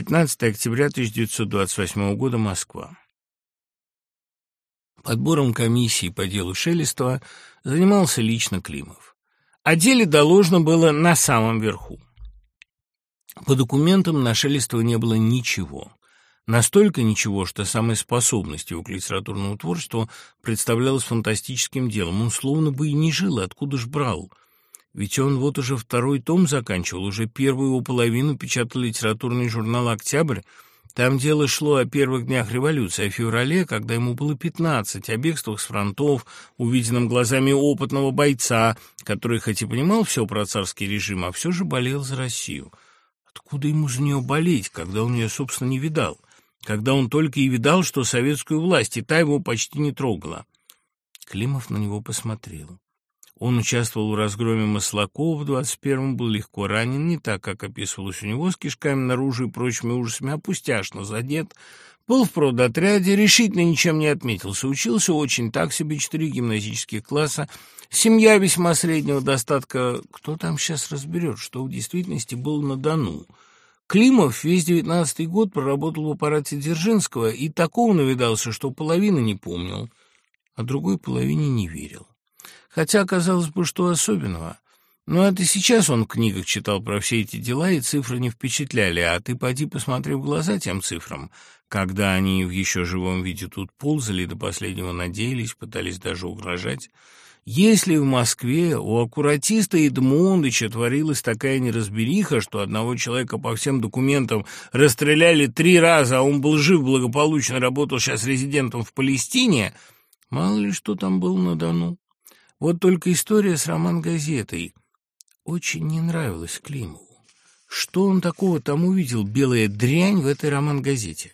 15 октября 1928 года, Москва. Подбором комиссии по делу Шелестова занимался лично Климов. О деле доложено было на самом верху. По документам на Шелестова не было ничего. Настолько ничего, что самая способность его к литературному творчеству представлялась фантастическим делом. Он словно бы и не жил, откуда ж брал. Ведь он вот уже второй том заканчивал, уже первую его половину печатал литературный журнал «Октябрь», там дело шло о первых днях революции, о феврале, когда ему было пятнадцать, о бегствах с фронтов, увиденном глазами опытного бойца, который хоть и понимал все про царский режим, а все же болел за Россию. Откуда ему за нее болеть, когда он ее, собственно, не видал? Когда он только и видал, что советскую власть, и та его почти не трогала. Климов на него посмотрел. Он участвовал в разгроме Маслакова в 21-м, был легко ранен, не так, как описывалось у него, с кишками наружу и прочими ужасами, а пустяшно задет. Был в продотряде, решительно ничем не отметился. Учился очень так себе, четыре гимназических класса. Семья весьма среднего достатка. Кто там сейчас разберет, что в действительности был на Дону? Климов весь девятнадцатый год проработал в аппарате Дзержинского и такого навидался, что половины не помнил, а другой половине не верил. Хотя, казалось бы, что особенного. Но это сейчас он в книгах читал про все эти дела, и цифры не впечатляли, а ты поди посмотри в глаза тем цифрам, когда они в еще живом виде тут ползали, до последнего надеялись, пытались даже угрожать. Если в Москве у аккуратиста Эдмондыча творилась такая неразбериха, что одного человека по всем документам расстреляли три раза, а он был жив, благополучно работал сейчас резидентом в Палестине, мало ли что там было на Дону. Вот только история с роман-газетой очень не нравилась Климову. Что он такого там увидел, белая дрянь, в этой роман-газете?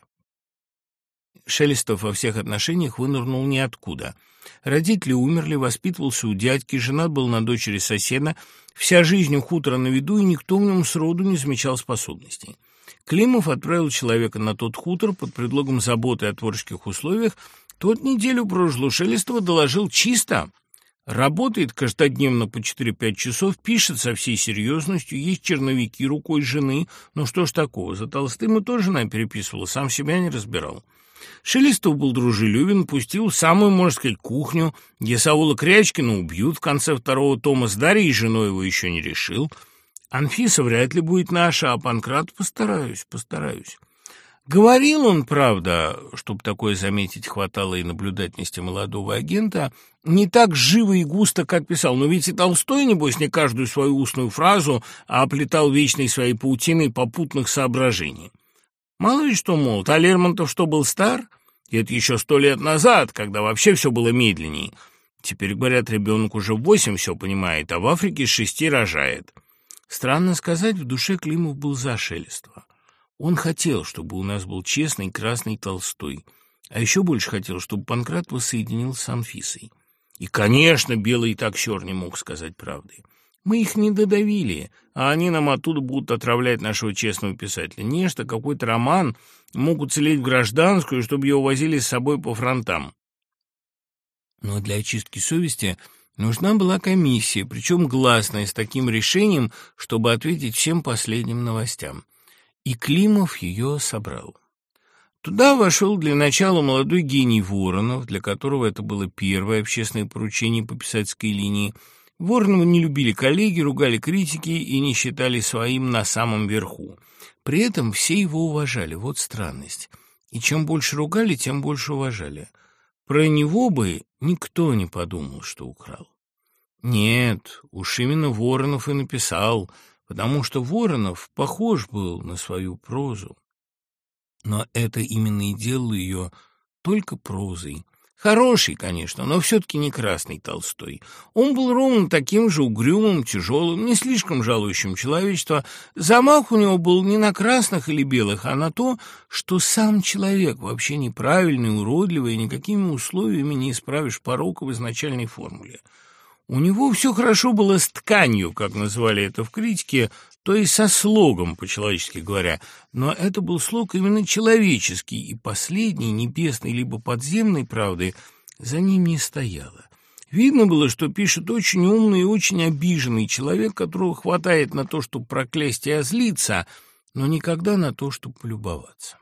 Шелестов во всех отношениях вынырнул ниоткуда. Родители умерли, воспитывался у дядьки, женат был на дочери соседа, вся жизнь у хутора на виду, и никто в нем сроду не замечал способностей. Климов отправил человека на тот хутор под предлогом заботы о творческих условиях. Тот неделю прожил у Шелестова, доложил чисто — Работает каждодневно по 4-5 часов, пишет со всей серьезностью, есть черновики рукой жены. Ну что ж такого, за Толстым и тоже жена переписывала, сам себя не разбирал. Шелестов был дружелюбен, пустил самую, можно сказать, кухню, где Саула Крячкина убьют в конце второго тома с Дарьей, женой его еще не решил. Анфиса вряд ли будет наша, а Панкрат постараюсь, постараюсь. Говорил он, правда, чтобы такое заметить хватало и наблюдательности молодого агента, не так живо и густо, как писал, но ведь и Толстой, небось, не каждую свою устную фразу, а оплетал вечной своей паутиной попутных соображений. Мало ли что, мол, а Лермонтов что, был стар? И это еще сто лет назад, когда вообще все было медленнее. Теперь, говорят, ребенок уже в восемь все понимает, а в Африке шести рожает. Странно сказать, в душе Климов был за Шелестова. Он хотел, чтобы у нас был честный красный Толстой, а еще больше хотел, чтобы Панкрат воссоединился с Анфисой. И, конечно, Белый так щер не мог сказать правды. Мы их не додавили, а они нам оттуда будут отравлять нашего честного писателя. Нечто, какой-то роман могут целеть в гражданскую, чтобы его возили с собой по фронтам. Но для очистки совести нужна была комиссия, причем гласная, с таким решением, чтобы ответить всем последним новостям и Климов ее собрал. Туда вошел для начала молодой гений Воронов, для которого это было первое общественное поручение по писательской линии. Воронова не любили коллеги, ругали критики и не считали своим на самом верху. При этом все его уважали, вот странность. И чем больше ругали, тем больше уважали. Про него бы никто не подумал, что украл. Нет, уж именно Воронов и написал – потому что Воронов похож был на свою прозу. Но это именно и делало ее только прозой. Хороший, конечно, но все-таки не красный Толстой. Он был ровно таким же угрюмым, тяжелым, не слишком жалующим человечество. Замах у него был не на красных или белых, а на то, что сам человек вообще неправильный, уродливый, и никакими условиями не исправишь порока в изначальной формуле. У него все хорошо было с тканью, как называли это в критике, то есть со слогом, по-человечески говоря. Но это был слог именно человеческий, и последний, небесный либо подземной правды, за ним не стояло. Видно было, что пишет очень умный и очень обиженный человек, которого хватает на то, чтобы проклясть и озлиться, но никогда на то, чтобы полюбоваться.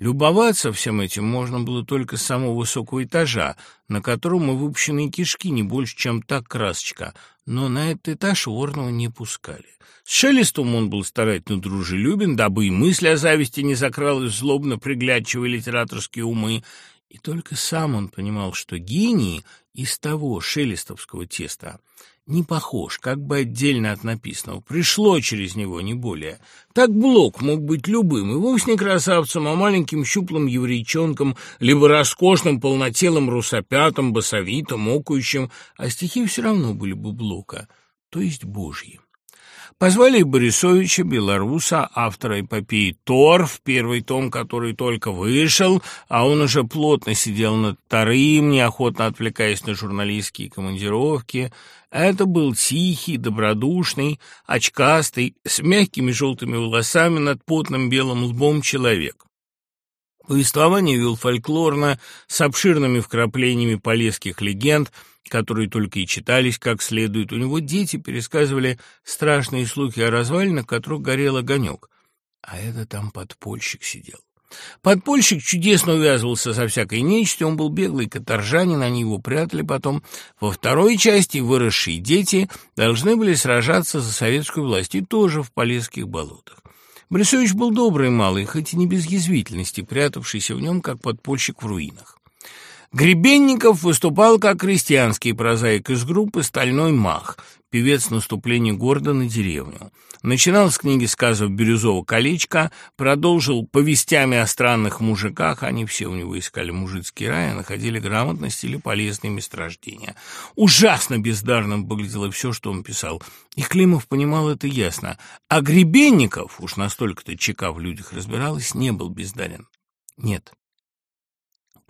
Любоваться всем этим можно было только с самого высокого этажа, на котором и выпущенные кишки не больше, чем та красочка, но на этот этаж Ворнова не пускали. С Шелестом он был старательно дружелюбен, дабы и мысль о зависти не закралась злобно приглядчивые литераторские умы, и только сам он понимал, что гений из того шелестовского теста не похож, как бы отдельно от написанного. Пришло через него, не более. Так Блок мог быть любым, и вовсе не красавцем, а маленьким щуплым еврейчонком, либо роскошным полнотелым русопятом, басовитым, окующим, а стихи все равно были бы Блока, то есть Божьи. Позвали Борисовича, белоруса, автора эпопеи «Торф», первый том, который только вышел, а он уже плотно сидел над вторым, неохотно отвлекаясь на журналистские командировки. Это был тихий, добродушный, очкастый, с мягкими желтыми волосами над потным белым лбом человек. Повествование вел фольклорно, с обширными вкраплениями полесских легенд – которые только и читались как следует. У него дети пересказывали страшные слухи о развалинах, которых горел огонек. А это там подпольщик сидел. Подпольщик чудесно увязывался со всякой нечистью, он был беглый каторжанин, они его прятали потом. Во второй части выросшие дети должны были сражаться за советскую власть, и тоже в Полесских болотах. Борисович был добрый малый, хоть и не без язвительности, прятавшийся в нем, как подпольщик в руинах. Гребенников выступал как крестьянский прозаик из группы «Стальной мах», певец наступления города на деревню. Начинал с книги сказов «Бирюзово колечко», продолжил повестями о странных мужиках, они все у него искали мужицкий рай, а находили грамотность или полезные месторождения. Ужасно бездарным выглядело все, что он писал, и Климов понимал это ясно. А Гребенников, уж настолько-то чека в людях разбиралась, не был бездарен. Нет,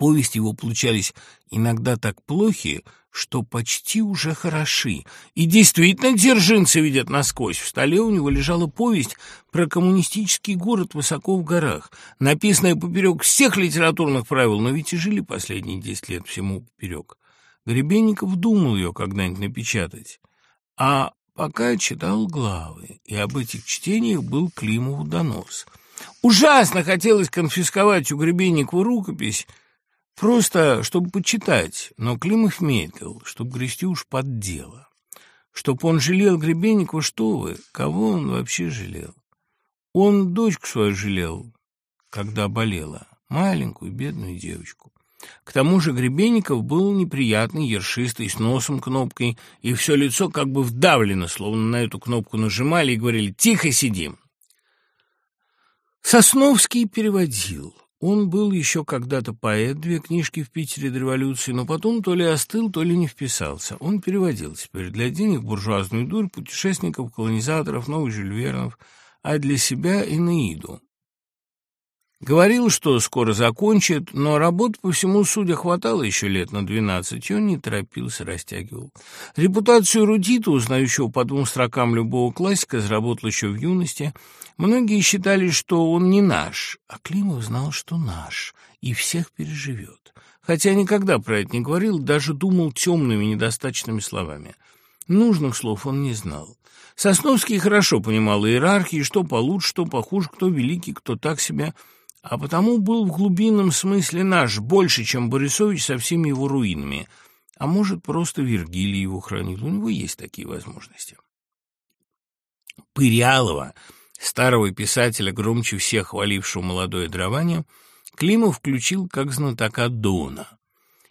Повести его получались иногда так плохи, что почти уже хороши. И действительно Дзержинцы видят насквозь. В столе у него лежала повесть про коммунистический город высоко в горах, написанная поперек всех литературных правил, но ведь и жили последние десять лет всему поперек. Гребенников думал ее когда-нибудь напечатать, а пока читал главы, и об этих чтениях был Климову донос. Ужасно хотелось конфисковать у Гребенникова рукопись, Просто, чтобы почитать, но Климов медлил, чтобы грести уж под дело. Чтоб он жалел Гребенникова, что вы, кого он вообще жалел? Он дочку свою жалел, когда болела, маленькую бедную девочку. К тому же Гребенников был неприятный, ершистый, с носом кнопкой, и все лицо как бы вдавлено, словно на эту кнопку нажимали и говорили «Тихо сидим». Сосновский переводил. Он был еще когда-то поэт, две книжки в Питере до революции, но потом то ли остыл, то ли не вписался. Он переводил теперь для денег буржуазную дурь, путешественников, колонизаторов, новых жильвернов, а для себя и Наиду. Говорил, что скоро закончит, но работы по всему судя хватало еще лет на двенадцать, и он не торопился, растягивал. Репутацию Рудита, узнающего по двум строкам любого классика, заработал еще в юности. Многие считали, что он не наш, а Климов знал, что наш, и всех переживет. Хотя никогда про это не говорил, даже думал темными, недостаточными словами. Нужных слов он не знал. Сосновский хорошо понимал иерархии, что получше, что похуже, кто великий, кто так себя а потому был в глубинном смысле наш, больше, чем Борисович со всеми его руинами. А может, просто Вергилий его хранил. У него есть такие возможности. Пырялова, старого писателя, громче всех хвалившего молодое дрование, Климов включил как знатока Дона.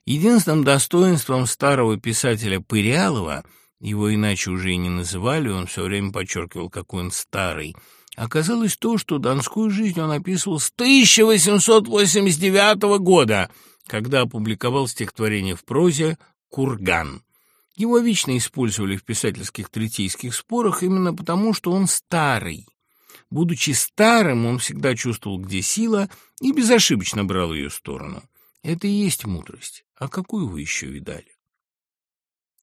Единственным достоинством старого писателя Пырялова, его иначе уже и не называли, он все время подчеркивал, какой он старый – Оказалось то, что донскую жизнь он описывал с 1889 года, когда опубликовал стихотворение в прозе «Курган». Его вечно использовали в писательских третейских спорах именно потому, что он старый. Будучи старым, он всегда чувствовал, где сила, и безошибочно брал ее сторону. Это и есть мудрость. А какую вы еще видали?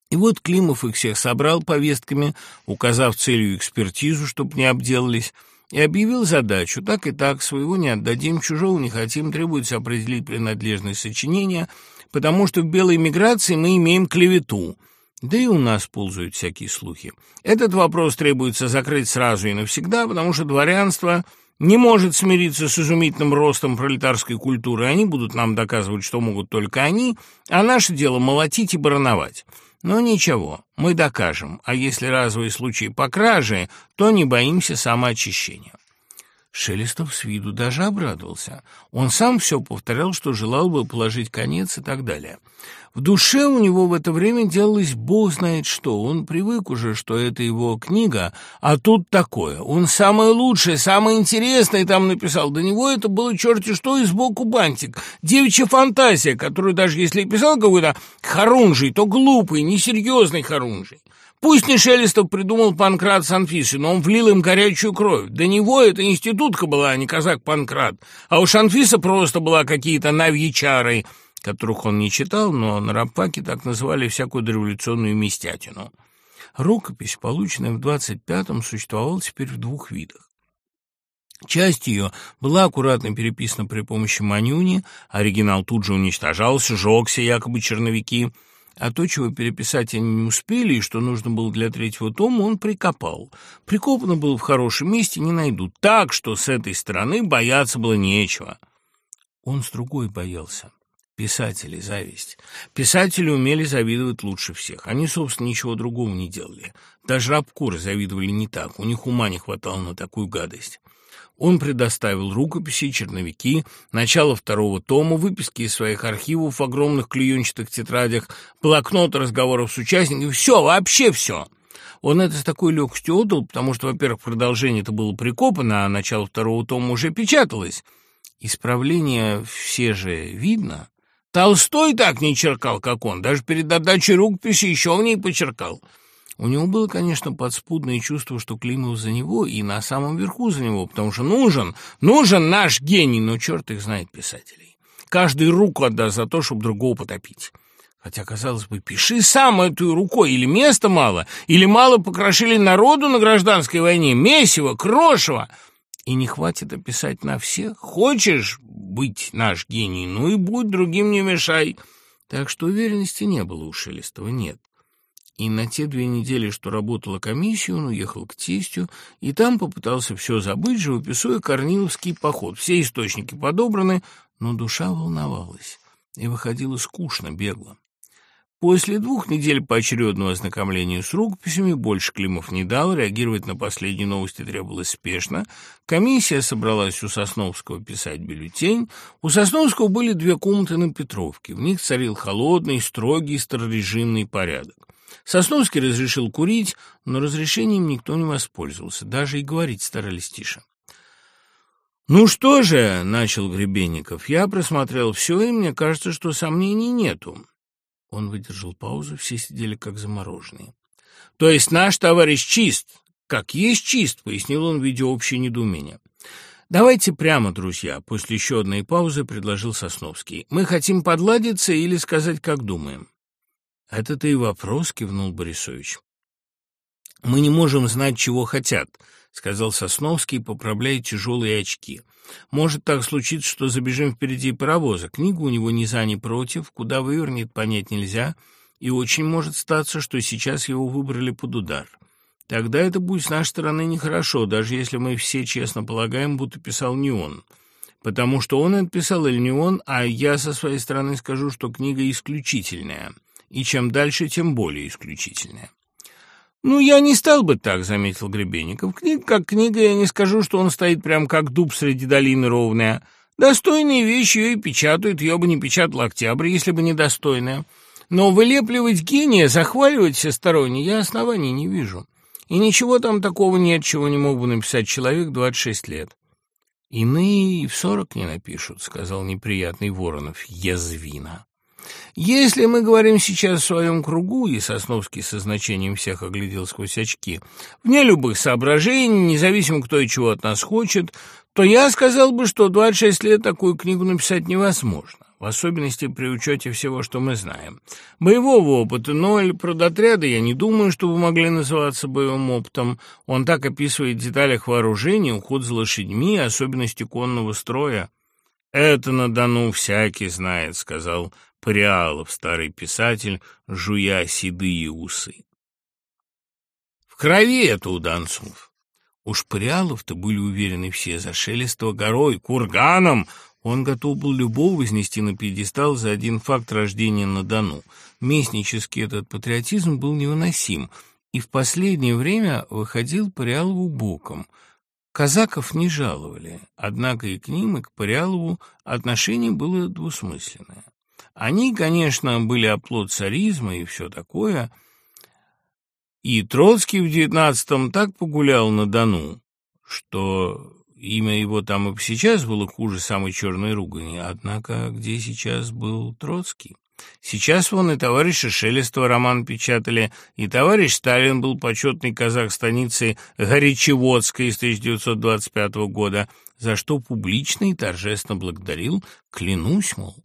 И вот Климов их всех собрал повестками, указав целью экспертизу, чтобы не обделались, и объявил задачу «так и так, своего не отдадим, чужого не хотим, требуется определить принадлежность сочинения, потому что в белой миграции мы имеем клевету». Да и у нас ползают всякие слухи. Этот вопрос требуется закрыть сразу и навсегда, потому что дворянство не может смириться с изумительным ростом пролетарской культуры. Они будут нам доказывать, что могут только они, а наше дело молотить и барановать. Но ничего, мы докажем, а если разовый случай по краже, то не боимся самоочищения. Шелестов с виду даже обрадовался. Он сам все повторял, что желал бы положить конец и так далее. В душе у него в это время делалось бог знает что. Он привык уже, что это его книга, а тут такое. Он самое лучшее, самое интересное там написал. До него это было черти что и сбоку бантик. Девичья фантазия, которую даже если писал какой-то хорунжий, то глупый, несерьезный хорунжий. Пусть не Шелестов придумал Панкрат с Анфисой, но он влил им горячую кровь. До него это институтка была, а не казак Панкрат. А уж Анфиса просто была какие-то навьячары, которых он не читал, но на рапаке так называли всякую дореволюционную местятину. Рукопись, полученная в 25-м, существовала теперь в двух видах. Часть ее была аккуратно переписана при помощи Манюни, оригинал тут же уничтожался, жегся, якобы черновики – а то, чего переписать они не успели, и что нужно было для третьего тома, он прикопал. Прикопано было в хорошем месте, не найдут. Так, что с этой стороны бояться было нечего. Он с другой боялся. Писатели, зависть. Писатели умели завидовать лучше всех. Они, собственно, ничего другого не делали. Даже рабкуры завидовали не так. У них ума не хватало на такую гадость. Он предоставил рукописи, черновики, начало второго тома, выписки из своих архивов в огромных клеенчатых тетрадях, блокноты разговоров с участниками, все, вообще все. Он это с такой легкостью отдал, потому что, во-первых, продолжение это было прикопано, а начало второго тома уже печаталось. Исправление все же видно. Толстой так не черкал, как он, даже перед отдачей рукописи еще в ней почеркал. У него было, конечно, подспудное чувство, что Климов за него и на самом верху за него, потому что нужен, нужен наш гений, но черт их знает писателей. Каждый руку отдаст за то, чтобы другого потопить. Хотя, казалось бы, пиши сам эту рукой, или места мало, или мало покрошили народу на гражданской войне, месиво, крошево, и не хватит описать на всех. Хочешь быть наш гений, ну и будь, другим не мешай. Так что уверенности не было у Шелестова, нет. И на те две недели, что работала комиссия, он уехал к тестю, и там попытался все забыть, живописуя Корниловский поход. Все источники подобраны, но душа волновалась, и выходила скучно, бегло. После двух недель поочередного ознакомления с рукописями больше Климов не дал, реагировать на последние новости требовалось спешно. Комиссия собралась у Сосновского писать бюллетень. У Сосновского были две комнаты на Петровке. В них царил холодный, строгий старорежимный порядок. Сосновский разрешил курить, но разрешением никто не воспользовался, даже и говорить старались тише. «Ну что же», — начал Гребенников, — «я просмотрел все, и мне кажется, что сомнений нету». Он выдержал паузу, все сидели как замороженные. «То есть наш товарищ чист, как есть чист», — пояснил он, видя общее недоумение. «Давайте прямо, друзья», — после еще одной паузы предложил Сосновский. «Мы хотим подладиться или сказать, как думаем». «Это-то и вопрос», — кивнул Борисович. «Мы не можем знать, чего хотят», — сказал Сосновский, поправляя тяжелые очки. «Может так случиться, что забежим впереди паровоза. Книгу у него ни за, ни против, куда вывернет, понять нельзя, и очень может статься, что сейчас его выбрали под удар. Тогда это будет с нашей стороны нехорошо, даже если мы все честно полагаем, будто писал не он» потому что он это писал или не он, а я со своей стороны скажу, что книга исключительная и чем дальше, тем более исключительное. «Ну, я не стал бы так», — заметил Гребенников. «Книга как книга, я не скажу, что он стоит прям как дуб среди долины ровная. Достойные вещи ее и печатают, ее бы не печатал Октябрь, если бы недостойная. Но вылепливать гения, захваливать всесторонне я оснований не вижу. И ничего там такого нет, чего не мог бы написать человек 26 лет». «Иные и в сорок не напишут», — сказал неприятный Воронов, язвина. Если мы говорим сейчас в своем кругу, и Сосновский со значением всех оглядел сквозь очки, вне любых соображений, независимо кто и чего от нас хочет, то я сказал бы, что 26 лет такую книгу написать невозможно, в особенности при учете всего, что мы знаем. Боевого опыта ноль, продотряда я не думаю, что вы могли называться боевым опытом. Он так описывает в деталях вооружения, уход за лошадьми, особенности конного строя. «Это на Дону всякий знает», — сказал Париалов, старый писатель, жуя седые усы. В крови это у донцов. Уж Пырялов-то были уверены все, за Шелестова горой, курганом. Он готов был любого вознести на пьедестал за один факт рождения на Дону. Местнический этот патриотизм был невыносим, и в последнее время выходил Пырялову боком. Казаков не жаловали, однако и к ним, и к Пырялову отношение было двусмысленное. Они, конечно, были оплот царизма и все такое – и Троцкий в девятнадцатом так погулял на Дону, что имя его там и сейчас было хуже самой черной ругани. Однако где сейчас был Троцкий? Сейчас вон и товарища Шелестова роман печатали, и товарищ Сталин был почетный казах станицы Горячеводской с 1925 года, за что публично и торжественно благодарил, клянусь, мол,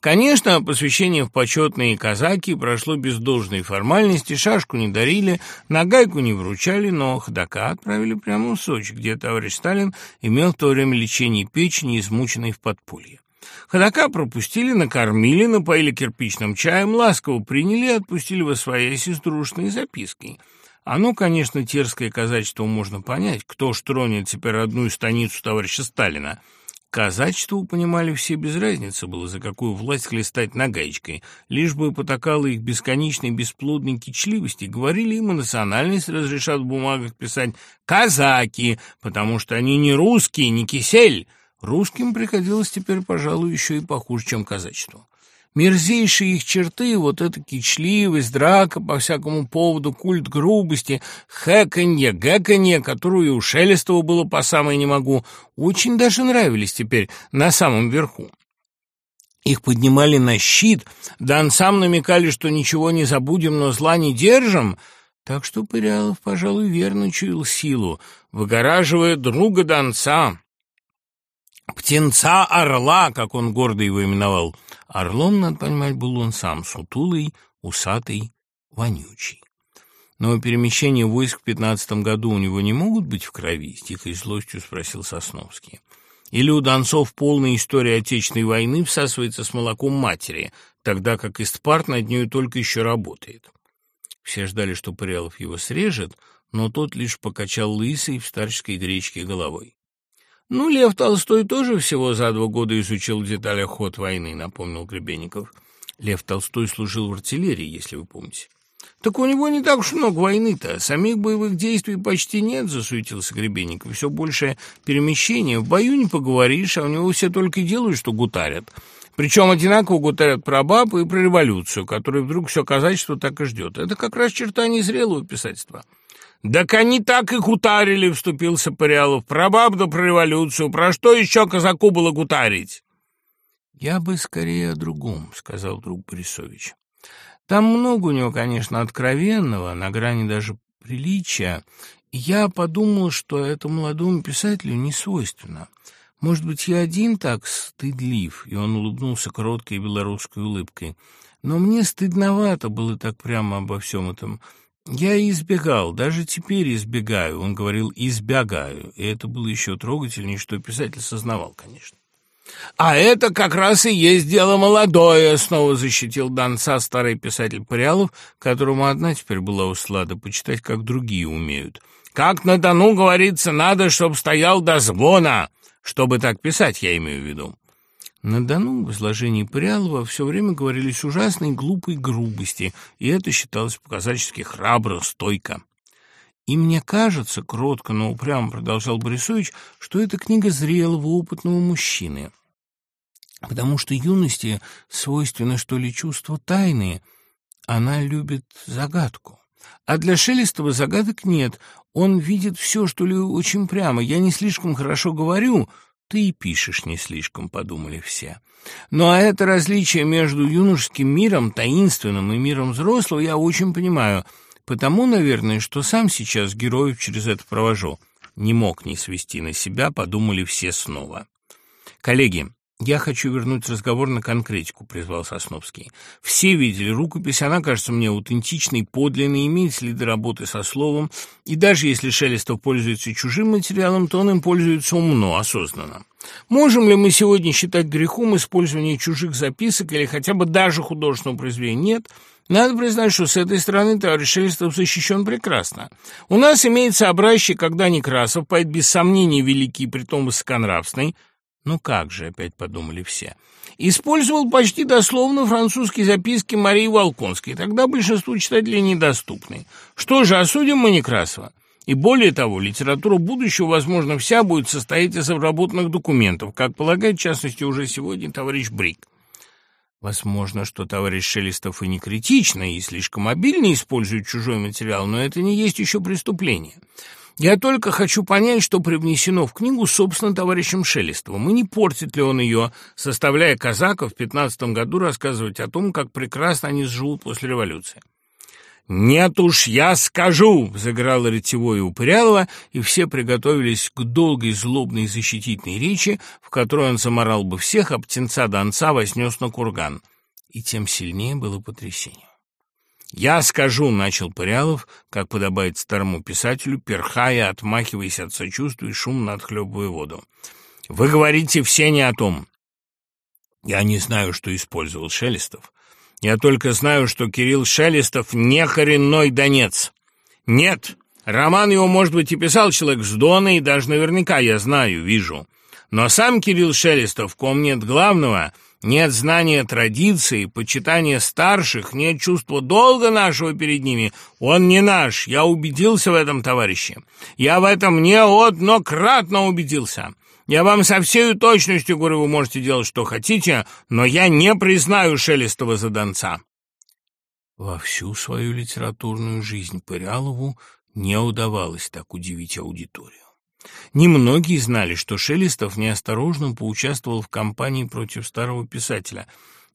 Конечно, посвящение в почетные казаки прошло без должной формальности, шашку не дарили, нагайку не вручали, но ходока отправили прямо в Сочи, где товарищ Сталин имел в то время лечение печени, измученной в подполье. Ходока пропустили, накормили, напоили кирпичным чаем, ласково приняли и отпустили во свояси с дружной запиской. Оно, конечно, терское казачество можно понять, кто ж тронет теперь родную станицу товарища Сталина – Казачеству, понимали все, без разницы было, за какую власть хлестать нагаечкой, лишь бы потакало их бесконечной бесплодной кичливости. Говорили им, и национальность разрешат в бумагах писать «казаки», потому что они не русские, не кисель. Русским приходилось теперь, пожалуй, еще и похуже, чем казачеству. Мерзейшие их черты, вот эта кичливость, драка по всякому поводу, культ грубости, хэканье, гэканье, которую у Шелестова было по самой не могу, очень даже нравились теперь на самом верху. Их поднимали на щит, донцам намекали, что ничего не забудем, но зла не держим, так что Пырялов, пожалуй, верно чуял силу, выгораживая друга донца, птенца орла, как он гордо его именовал — Орлом, надо понимать, был он сам, сутулый, усатый, вонючий. Но перемещения войск в пятнадцатом году у него не могут быть в крови? С тихой злостью спросил Сосновский. Или у Донцов полная история Отечественной войны всасывается с молоком матери, тогда как Истпарт над нею только еще работает? Все ждали, что Парелов его срежет, но тот лишь покачал лысой в старческой гречке головой. «Ну, Лев Толстой тоже всего за два года изучил в деталях ход войны», — напомнил Гребенников. Лев Толстой служил в артиллерии, если вы помните. «Так у него не так уж много войны-то. Самих боевых действий почти нет», — засуетился Гребенников. «Все больше перемещения. В бою не поговоришь, а у него все только и делают, что гутарят. Причем одинаково гутарят про баб и про революцию, которая вдруг все казачество так и ждет. Это как раз черта незрелого писательства». «Так они так и гутарили», — вступился Париалов. «Про баб да про революцию. Про что еще казаку было гутарить?» «Я бы скорее о другом», — сказал друг Борисович. «Там много у него, конечно, откровенного, на грани даже приличия. Я подумал, что это молодому писателю не свойственно. Может быть, я один так стыдлив?» И он улыбнулся короткой белорусской улыбкой. «Но мне стыдновато было так прямо обо всем этом». Я избегал, даже теперь избегаю. Он говорил «избегаю», и это было еще трогательнее, что писатель сознавал, конечно. «А это как раз и есть дело молодое», — снова защитил Донца старый писатель Париалов, которому одна теперь была услада почитать, как другие умеют. «Как на Дону говорится, надо, чтоб стоял до звона, чтобы так писать, я имею в виду». На Дону в изложении Прялова все время говорились ужасные глупые грубости, и это считалось показательски храбро, стойко. И мне кажется, кротко, но упрямо продолжал Борисович, что это книга зрелого, опытного мужчины. Потому что юности свойственно, что ли, чувство тайны. Она любит загадку. А для Шелестова загадок нет. Он видит все, что ли, очень прямо. Я не слишком хорошо говорю, «Ты и пишешь не слишком», — подумали все. Ну а это различие между юношеским миром, таинственным, и миром взрослого я очень понимаю, потому, наверное, что сам сейчас героев через это провожу. Не мог не свести на себя, подумали все снова. Коллеги, «Я хочу вернуть разговор на конкретику», — призвал Сосновский. «Все видели рукопись, она кажется мне аутентичной, подлинной, имеет следы работы со словом, и даже если Шелестов пользуется чужим материалом, то он им пользуется умно, осознанно. Можем ли мы сегодня считать грехом использование чужих записок или хотя бы даже художественного произведения? Нет». Надо признать, что с этой стороны товарищ Шелестов защищен прекрасно. У нас имеется образчик, когда Некрасов, поэт без сомнения великий, притом высоконравственный, ну как же, опять подумали все. Использовал почти дословно французские записки Марии Волконской, тогда большинству читателей недоступны. Что же, осудим мы Некрасова? И более того, литература будущего, возможно, вся будет состоять из обработанных документов, как полагает, в частности, уже сегодня товарищ Брик. Возможно, что товарищ Шелестов и не критично, и слишком обильно использует чужой материал, но это не есть еще преступление. Я только хочу понять, что привнесено в книгу, собственно, товарищем Шелестовым, и не портит ли он ее, составляя казаков в пятнадцатом году рассказывать о том, как прекрасно они живут после революции. «Нет уж, я скажу!» — заграла ретевое Упырялова, и все приготовились к долгой злобной защитительной речи, в которой он заморал бы всех, а птенца-донца вознес на курган. И тем сильнее было потрясение. «Я скажу», — начал Пырялов, как подобает старому писателю, перхая, отмахиваясь от сочувствия и шумно отхлебывая воду. «Вы говорите все не о том. Я не знаю, что использовал Шелестов. Я только знаю, что Кирилл Шелестов не коренной донец. Нет, роман его, может быть, и писал человек с Дона, и даже наверняка я знаю, вижу. Но сам Кирилл Шелестов, ком нет главного — нет знания традиции, почитания старших, нет чувства долга нашего перед ними. Он не наш, я убедился в этом, товарищи. Я в этом неоднократно убедился. Я вам со всей точностью говорю, вы можете делать, что хотите, но я не признаю Шелестова за донца». Во всю свою литературную жизнь Пырялову не удавалось так удивить аудиторию. Немногие знали, что Шелестов неосторожно поучаствовал в кампании против старого писателя.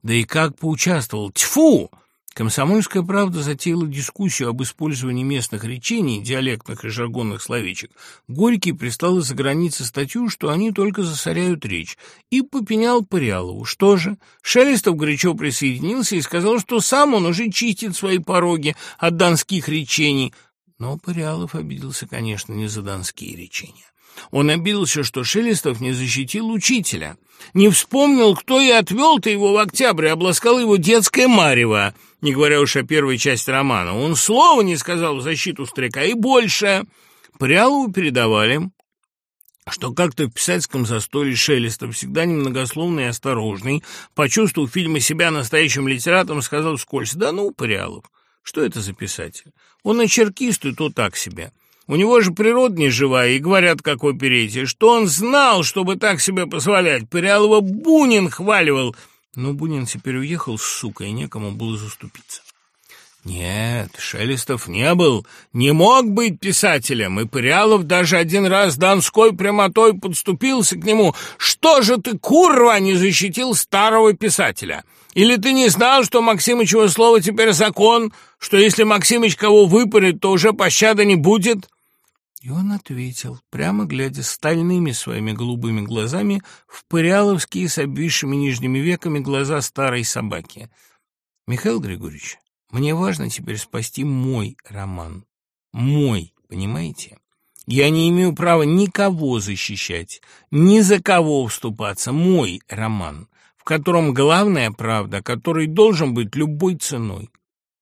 Да и как поучаствовал? Тьфу! Комсомольская правда затеяла дискуссию об использовании местных речений, диалектных и жаргонных словечек. Горький прислал из-за границы статью, что они только засоряют речь, и попенял Париалову. Что же? Шелестов горячо присоединился и сказал, что сам он уже чистит свои пороги от донских речений, но Париалов обиделся, конечно, не за донские речения. Он обиделся, что Шелестов не защитил учителя. Не вспомнил, кто и отвел-то его в октябре, обласкал его детское марево, не говоря уж о первой части романа. Он слова не сказал в защиту старика, и больше. Прялову передавали, что как-то в писательском застолье Шелестов, всегда немногословный и осторожный, почувствовав в фильме себя настоящим литератором, сказал вскользь, да ну, Прялов, что это за писатель? Он и черкист, и то так себе. У него же природа не живая, и говорят, как в оперете, что он знал, чтобы так себе позволять. Пырялова Бунин хваливал. Но Бунин теперь уехал, сука, и некому было заступиться. Нет, Шелестов не был, не мог быть писателем, и Пырялов даже один раз Донской прямотой подступился к нему. «Что же ты, курва, не защитил старого писателя?» Или ты не знал, что Максимычево слово теперь закон, что если Максимыч кого выпарит, то уже пощады не будет?» И он ответил, прямо глядя стальными своими голубыми глазами в пыряловские с обвисшими нижними веками глаза старой собаки. «Михаил Григорьевич, мне важно теперь спасти мой роман. Мой, понимаете? Я не имею права никого защищать, ни за кого вступаться. Мой роман в котором главная правда, который должен быть любой ценой.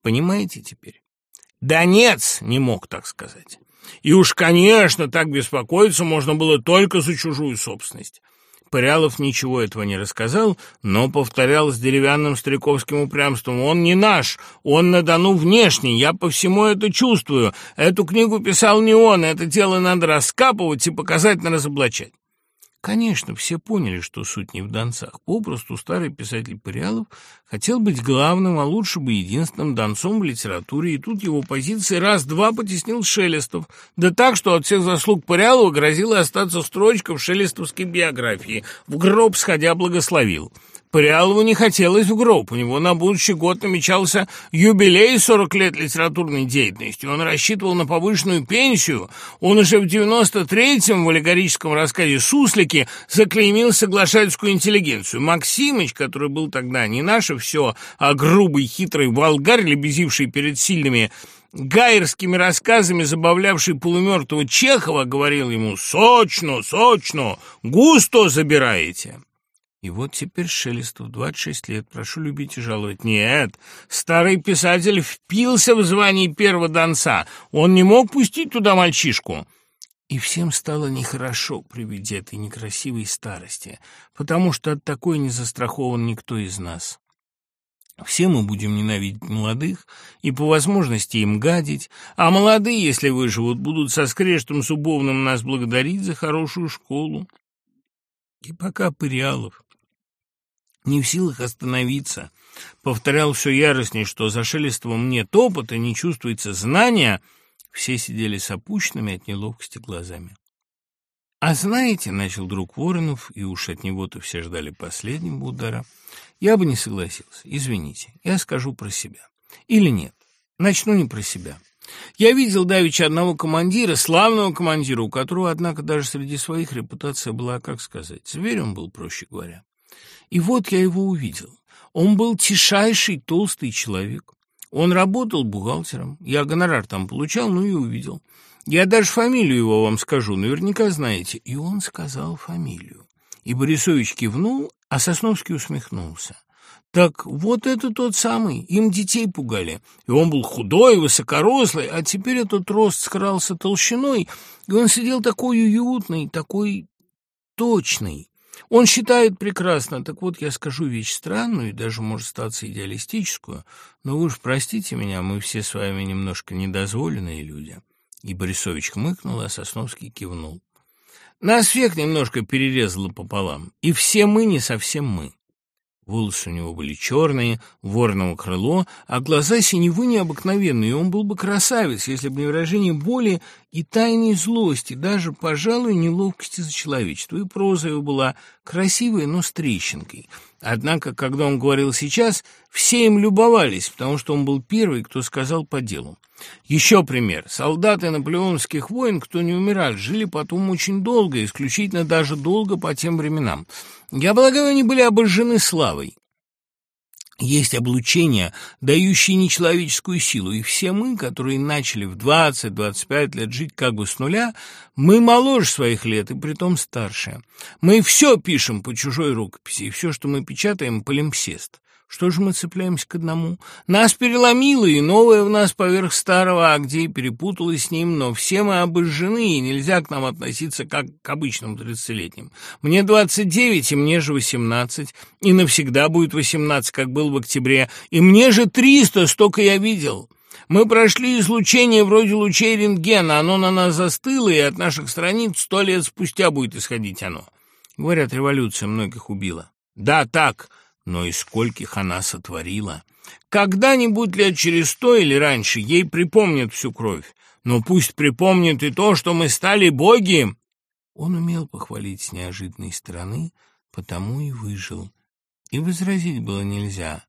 Понимаете теперь? Донец не мог так сказать. И уж, конечно, так беспокоиться можно было только за чужую собственность. Пырялов ничего этого не рассказал, но повторял с деревянным стариковским упрямством. «Он не наш, он на Дону внешний, я по всему это чувствую. Эту книгу писал не он, это дело надо раскапывать и показательно разоблачать». Конечно, все поняли, что суть не в донцах. Попросту старый писатель Пырялов хотел быть главным, а лучше бы единственным донцом в литературе, и тут его позиции раз-два потеснил Шелестов. Да так, что от всех заслуг Пырялова грозило остаться строчка в шелестовской биографии. В гроб сходя благословил. Прялову не хотелось в гроб. У него на будущий год намечался юбилей 40 лет литературной деятельности. Он рассчитывал на повышенную пенсию. Он уже в 93-м в аллегорическом рассказе «Суслики» заклеймил соглашательскую интеллигенцию. Максимыч, который был тогда не наше все, а грубый, хитрый волгарь, лебезивший перед сильными гайерскими рассказами, забавлявший полумертвого Чехова, говорил ему «Сочно, сочно, густо забираете». И вот теперь Шелестов, 26 лет, прошу любить и жаловать. Нет, старый писатель впился в звание первого донца. Он не мог пустить туда мальчишку. И всем стало нехорошо при виде этой некрасивой старости, потому что от такой не застрахован никто из нас. Все мы будем ненавидеть молодых и по возможности им гадить, а молодые, если выживут, будут со скрештом зубовным нас благодарить за хорошую школу. И пока Пыриалов не в силах остановиться, повторял все яростней, что за Шелестовым нет опыта, не чувствуется знания, все сидели с опущенными от неловкости глазами. «А знаете, — начал друг Воронов, и уж от него-то все ждали последнего удара, — я бы не согласился, извините, я скажу про себя. Или нет, начну не про себя. Я видел давеча одного командира, славного командира, у которого, однако, даже среди своих репутация была, как сказать, зверем был, проще говоря. И вот я его увидел. Он был тишайший толстый человек. Он работал бухгалтером. Я гонорар там получал, ну и увидел. Я даже фамилию его вам скажу, наверняка знаете. И он сказал фамилию. И Борисович кивнул, а Сосновский усмехнулся. Так вот это тот самый, им детей пугали. И он был худой, высокорослый, а теперь этот рост скрался толщиной, и он сидел такой уютный, такой точный. Он считает прекрасно. Так вот, я скажу вещь странную и даже, может, статься идеалистическую, но вы уж простите меня, мы все с вами немножко недозволенные люди. И Борисович хмыкнул, а Сосновский кивнул. Нас век немножко перерезало пополам, и все мы не совсем мы. Волосы у него были черные, ворного крыло, а глаза синевы необыкновенные, он был бы красавец, если бы не выражение боли и тайной злости, даже, пожалуй, неловкости за человечество. И проза его была красивая, но с трещинкой. Однако, когда он говорил сейчас, все им любовались, потому что он был первый, кто сказал по делу. Еще пример. Солдаты наполеоновских войн, кто не умирали, жили потом очень долго, исключительно даже долго по тем временам. Я полагаю, они были обожжены славой. Есть облучение, дающее нечеловеческую силу, и все мы, которые начали в 20-25 лет жить как бы с нуля, мы моложе своих лет и притом старше. Мы все пишем по чужой рукописи, и все, что мы печатаем, полимпсест. Что же мы цепляемся к одному? Нас переломило, и новое в нас поверх старого, а где и перепуталось с ним, но все мы обожжены, и нельзя к нам относиться как к обычным тридцатилетним. Мне двадцать девять, и мне же восемнадцать, и навсегда будет восемнадцать, как был в октябре, и мне же триста, столько я видел». Мы прошли излучение вроде лучей рентгена, оно на нас застыло, и от наших страниц сто лет спустя будет исходить оно. Говорят, революция многих убила. Да, так, но и скольких она сотворила. Когда-нибудь лет через сто или раньше ей припомнят всю кровь, но пусть припомнят и то, что мы стали боги. Он умел похвалить с неожиданной стороны, потому и выжил. И возразить было нельзя,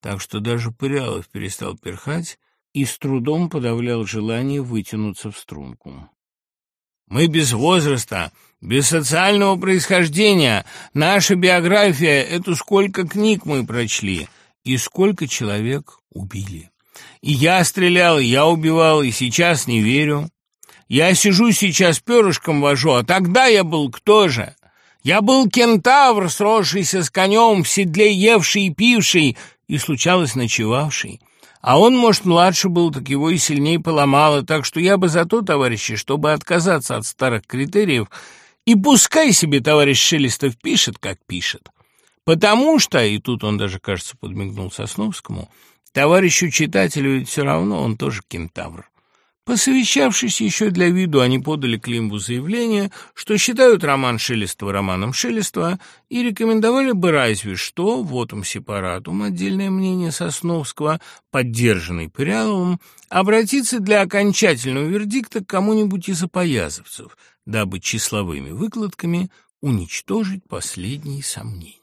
так что даже Пырялов перестал перхать и с трудом подавлял желание вытянуться в струнку. «Мы без возраста, без социального происхождения. Наша биография — это сколько книг мы прочли и сколько человек убили. И я стрелял, и я убивал, и сейчас не верю. Я сижу сейчас перышком вожу, а тогда я был кто же? Я был кентавр, сросшийся с конем, в седле евший и пивший, и случалось ночевавший. А он, может, младше был, так его и сильнее поломало, так что я бы за то, товарищи, чтобы отказаться от старых критериев, и пускай себе товарищ Шелестов пишет, как пишет. Потому что, и тут он даже, кажется, подмигнул Сосновскому, товарищу читателю ведь все равно, он тоже кентавр. Посовещавшись еще для виду, они подали Климбу заявление, что считают роман Шелестова романом Шелестова и рекомендовали бы разве что, вотум сепаратум, отдельное мнение Сосновского, поддержанный Пыряловым, обратиться для окончательного вердикта к кому-нибудь из опоязовцев, дабы числовыми выкладками уничтожить последние сомнения.